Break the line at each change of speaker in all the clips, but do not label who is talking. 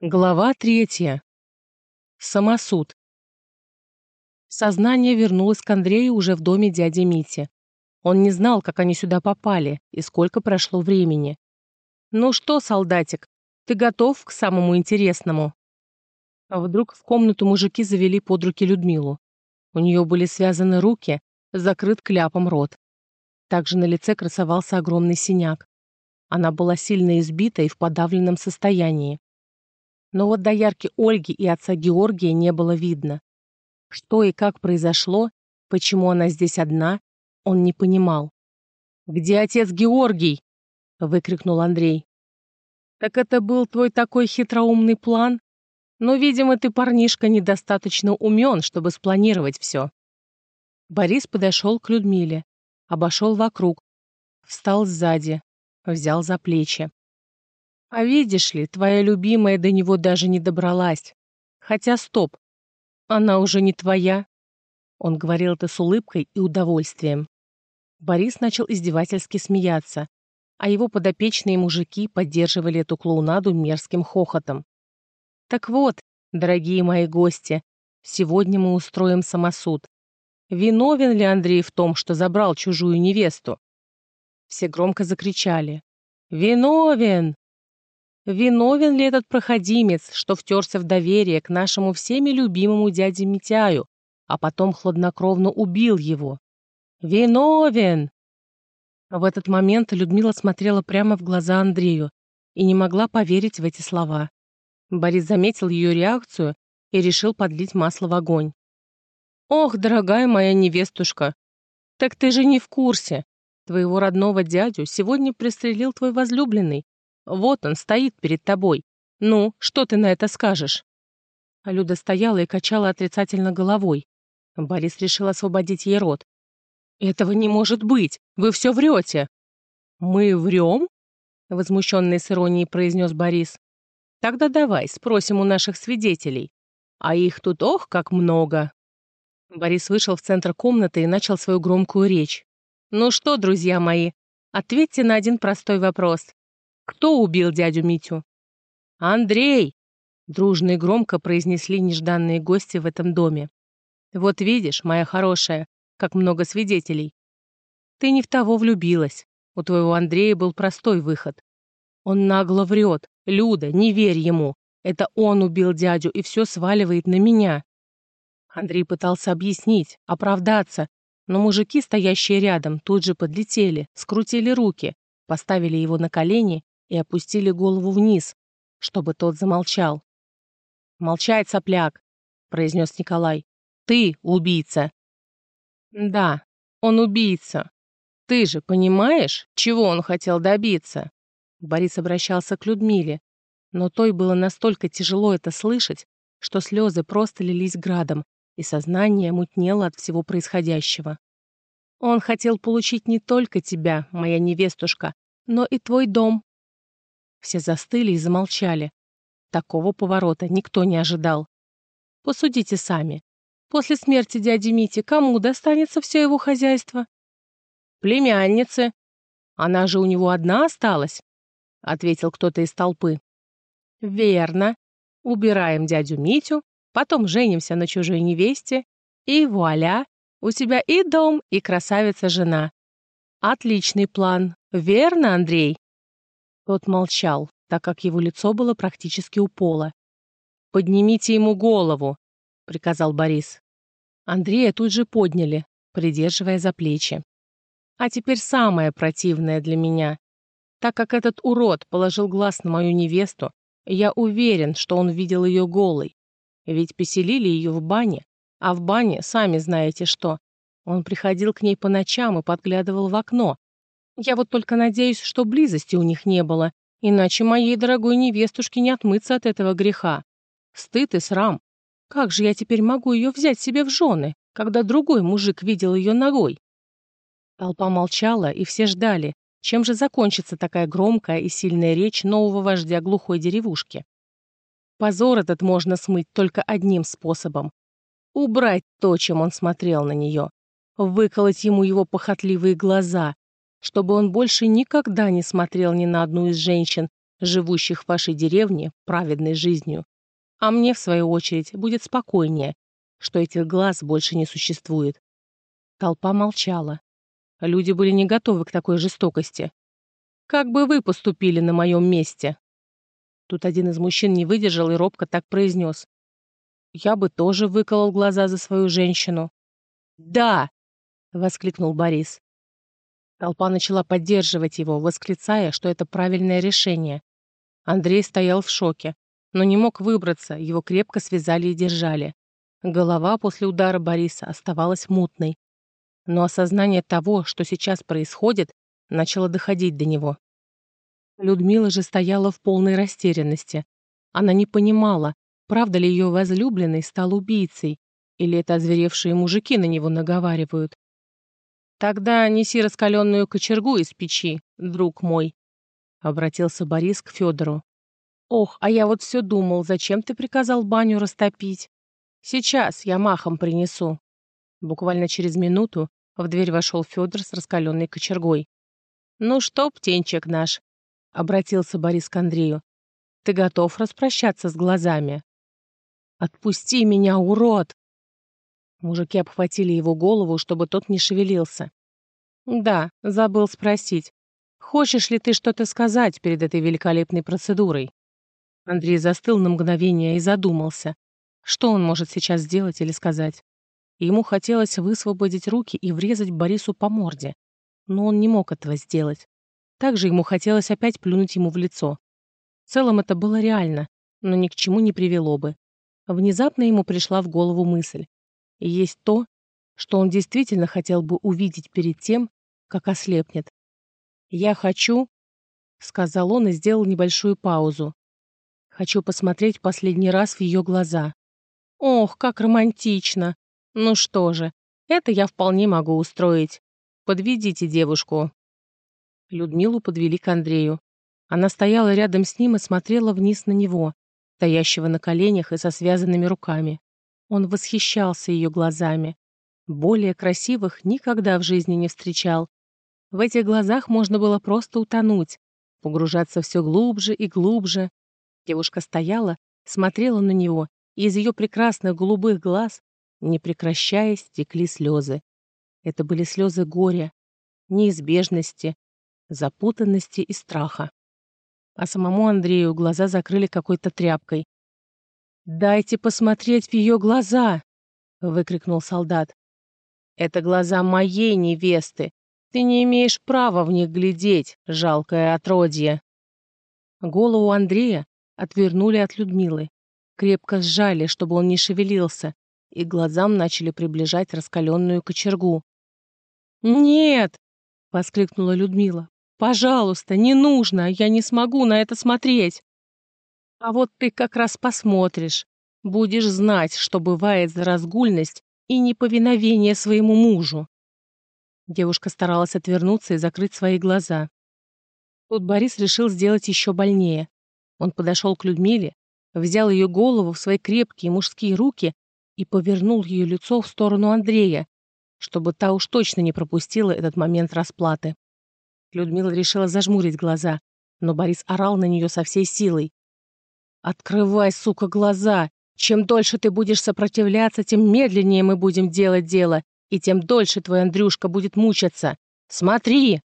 Глава третья. Самосуд. Сознание вернулось к Андрею уже в доме дяди Мити. Он не знал, как они сюда попали и сколько прошло времени. «Ну что, солдатик, ты готов к самому интересному?» А вдруг в комнату мужики завели под руки Людмилу. У нее были связаны руки, закрыт кляпом рот. Также на лице красовался огромный синяк. Она была сильно избита и в подавленном состоянии. Но вот доярки Ольги и отца Георгия не было видно. Что и как произошло, почему она здесь одна, он не понимал. «Где отец Георгий?» — выкрикнул Андрей. «Так это был твой такой хитроумный план? Но, видимо, ты, парнишка, недостаточно умен, чтобы спланировать все». Борис подошел к Людмиле, обошел вокруг, встал сзади, взял за плечи. А видишь ли, твоя любимая до него даже не добралась. Хотя стоп, она уже не твоя. Он говорил это с улыбкой и удовольствием. Борис начал издевательски смеяться, а его подопечные мужики поддерживали эту клоунаду мерзким хохотом. Так вот, дорогие мои гости, сегодня мы устроим самосуд. Виновен ли Андрей в том, что забрал чужую невесту? Все громко закричали. «Виновен! Виновен ли этот проходимец, что втерся в доверие к нашему всеми любимому дяде Митяю, а потом хладнокровно убил его? Виновен! В этот момент Людмила смотрела прямо в глаза Андрею и не могла поверить в эти слова. Борис заметил ее реакцию и решил подлить масло в огонь. «Ох, дорогая моя невестушка, так ты же не в курсе. Твоего родного дядю сегодня пристрелил твой возлюбленный, вот он стоит перед тобой. Ну, что ты на это скажешь?» Люда стояла и качала отрицательно головой. Борис решил освободить ей рот. «Этого не может быть! Вы все врете!» «Мы врем?» — возмущенный с иронией произнес Борис. «Тогда давай спросим у наших свидетелей. А их тут ох, как много!» Борис вышел в центр комнаты и начал свою громкую речь. «Ну что, друзья мои, ответьте на один простой вопрос. Кто убил дядю Митю? Андрей! Дружно и громко произнесли нежданные гости в этом доме. Вот видишь, моя хорошая, как много свидетелей. Ты не в того влюбилась. У твоего Андрея был простой выход. Он нагло врет. Люда, не верь ему. Это он убил дядю и все сваливает на меня. Андрей пытался объяснить, оправдаться, но мужики, стоящие рядом, тут же подлетели, скрутили руки, поставили его на колени и опустили голову вниз, чтобы тот замолчал. «Молчать, сопляк!» — произнес Николай. «Ты убийца!» «Да, он убийца. Ты же понимаешь, чего он хотел добиться?» Борис обращался к Людмиле, но той было настолько тяжело это слышать, что слезы просто лились градом, и сознание мутнело от всего происходящего. «Он хотел получить не только тебя, моя невестушка, но и твой дом, все застыли и замолчали. Такого поворота никто не ожидал. Посудите сами. После смерти дяди Мити кому достанется все его хозяйство? Племяннице. Она же у него одна осталась, ответил кто-то из толпы. Верно. Убираем дядю Митю, потом женимся на чужой невесте, и вуаля, у тебя и дом, и красавица-жена. Отличный план, верно, Андрей? Тот молчал, так как его лицо было практически у пола. «Поднимите ему голову», — приказал Борис. Андрея тут же подняли, придерживая за плечи. А теперь самое противное для меня. Так как этот урод положил глаз на мою невесту, я уверен, что он видел ее голой. Ведь поселили ее в бане, а в бане, сами знаете что. Он приходил к ней по ночам и подглядывал в окно, я вот только надеюсь, что близости у них не было, иначе моей дорогой невестушке не отмыться от этого греха. Стыд и срам. Как же я теперь могу ее взять себе в жены, когда другой мужик видел ее ногой? Толпа молчала, и все ждали, чем же закончится такая громкая и сильная речь нового вождя глухой деревушки. Позор этот можно смыть только одним способом. Убрать то, чем он смотрел на нее. Выколоть ему его похотливые глаза, чтобы он больше никогда не смотрел ни на одну из женщин, живущих в вашей деревне праведной жизнью. А мне, в свою очередь, будет спокойнее, что этих глаз больше не существует. Толпа молчала. Люди были не готовы к такой жестокости. Как бы вы поступили на моем месте? Тут один из мужчин не выдержал и робко так произнес. Я бы тоже выколол глаза за свою женщину. «Да!» — воскликнул Борис. Толпа начала поддерживать его, восклицая, что это правильное решение. Андрей стоял в шоке, но не мог выбраться, его крепко связали и держали. Голова после удара Бориса оставалась мутной но осознание того, что сейчас происходит, начало доходить до него. Людмила же стояла в полной растерянности. Она не понимала, правда ли ее возлюбленный стал убийцей, или это озверевшие мужики на него наговаривают. «Тогда неси раскаленную кочергу из печи, друг мой», — обратился Борис к Федору. «Ох, а я вот все думал, зачем ты приказал баню растопить? Сейчас я махом принесу». Буквально через минуту в дверь вошел Федор с раскаленной кочергой. «Ну что, птенчик наш?» — обратился Борис к Андрею. «Ты готов распрощаться с глазами?» «Отпусти меня, урод!» Мужики обхватили его голову, чтобы тот не шевелился. «Да, забыл спросить. Хочешь ли ты что-то сказать перед этой великолепной процедурой?» Андрей застыл на мгновение и задумался. Что он может сейчас сделать или сказать? Ему хотелось высвободить руки и врезать Борису по морде, но он не мог этого сделать. Также ему хотелось опять плюнуть ему в лицо. В целом это было реально, но ни к чему не привело бы. Внезапно ему пришла в голову мысль. И есть то, что он действительно хотел бы увидеть перед тем, как ослепнет. «Я хочу», — сказал он и сделал небольшую паузу. «Хочу посмотреть последний раз в ее глаза». «Ох, как романтично!» Ну что же, это я вполне могу устроить. Подведите девушку. Людмилу подвели к Андрею. Она стояла рядом с ним и смотрела вниз на него, стоящего на коленях и со связанными руками. Он восхищался ее глазами. Более красивых никогда в жизни не встречал. В этих глазах можно было просто утонуть, погружаться все глубже и глубже. Девушка стояла, смотрела на него, и из ее прекрасных голубых глаз не прекращаясь, текли слезы. Это были слезы горя, неизбежности, запутанности и страха. А самому Андрею глаза закрыли какой-то тряпкой. «Дайте посмотреть в ее глаза!» — выкрикнул солдат. «Это глаза моей невесты. Ты не имеешь права в них глядеть, жалкое отродье!» Голову Андрея отвернули от Людмилы. Крепко сжали, чтобы он не шевелился, и глазам начали приближать раскаленную кочергу. «Нет!» — воскликнула Людмила. «Пожалуйста, не нужно, я не смогу на это смотреть!» «А вот ты как раз посмотришь. Будешь знать, что бывает за разгульность и неповиновение своему мужу». Девушка старалась отвернуться и закрыть свои глаза. Тут Борис решил сделать еще больнее. Он подошел к Людмиле, взял ее голову в свои крепкие мужские руки и повернул ее лицо в сторону Андрея, чтобы та уж точно не пропустила этот момент расплаты. Людмила решила зажмурить глаза, но Борис орал на нее со всей силой. «Открывай, сука, глаза! Чем дольше ты будешь сопротивляться, тем медленнее мы будем делать дело, и тем дольше твой Андрюшка будет мучаться. Смотри!»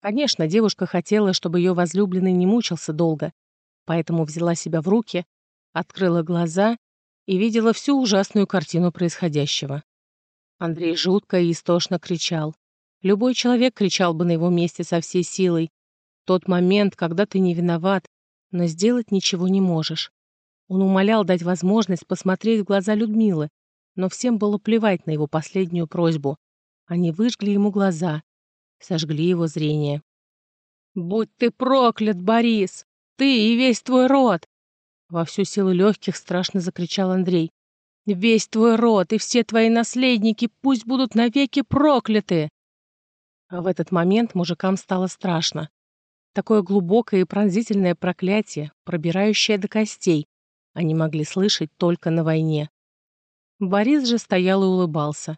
Конечно, девушка хотела, чтобы ее возлюбленный не мучился долго, поэтому взяла себя в руки, открыла глаза и видела всю ужасную картину происходящего. Андрей жутко и истошно кричал. Любой человек кричал бы на его месте со всей силой. Тот момент, когда ты не виноват, но сделать ничего не можешь. Он умолял дать возможность посмотреть в глаза Людмилы, но всем было плевать на его последнюю просьбу. Они выжгли ему глаза, сожгли его зрение. «Будь ты проклят, Борис! Ты и весь твой род! Во всю силу легких страшно закричал Андрей. «Весь твой род и все твои наследники пусть будут навеки прокляты!» А в этот момент мужикам стало страшно. Такое глубокое и пронзительное проклятие, пробирающее до костей, они могли слышать только на войне. Борис же стоял и улыбался.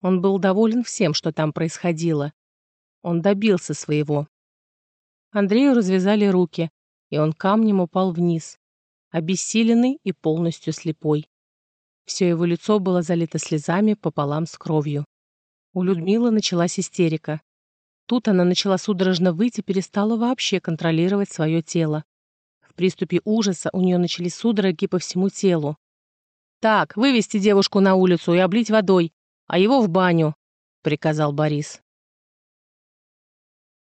Он был доволен всем, что там происходило. Он добился своего. Андрею развязали руки, и он камнем упал вниз, обессиленный и полностью слепой. Все его лицо было залито слезами пополам с кровью. У Людмилы началась истерика. Тут она начала судорожно выйти и перестала вообще контролировать свое тело. В приступе ужаса у нее начались судороги по всему телу. «Так, вывести девушку на улицу и облить водой, а его в баню», — приказал Борис.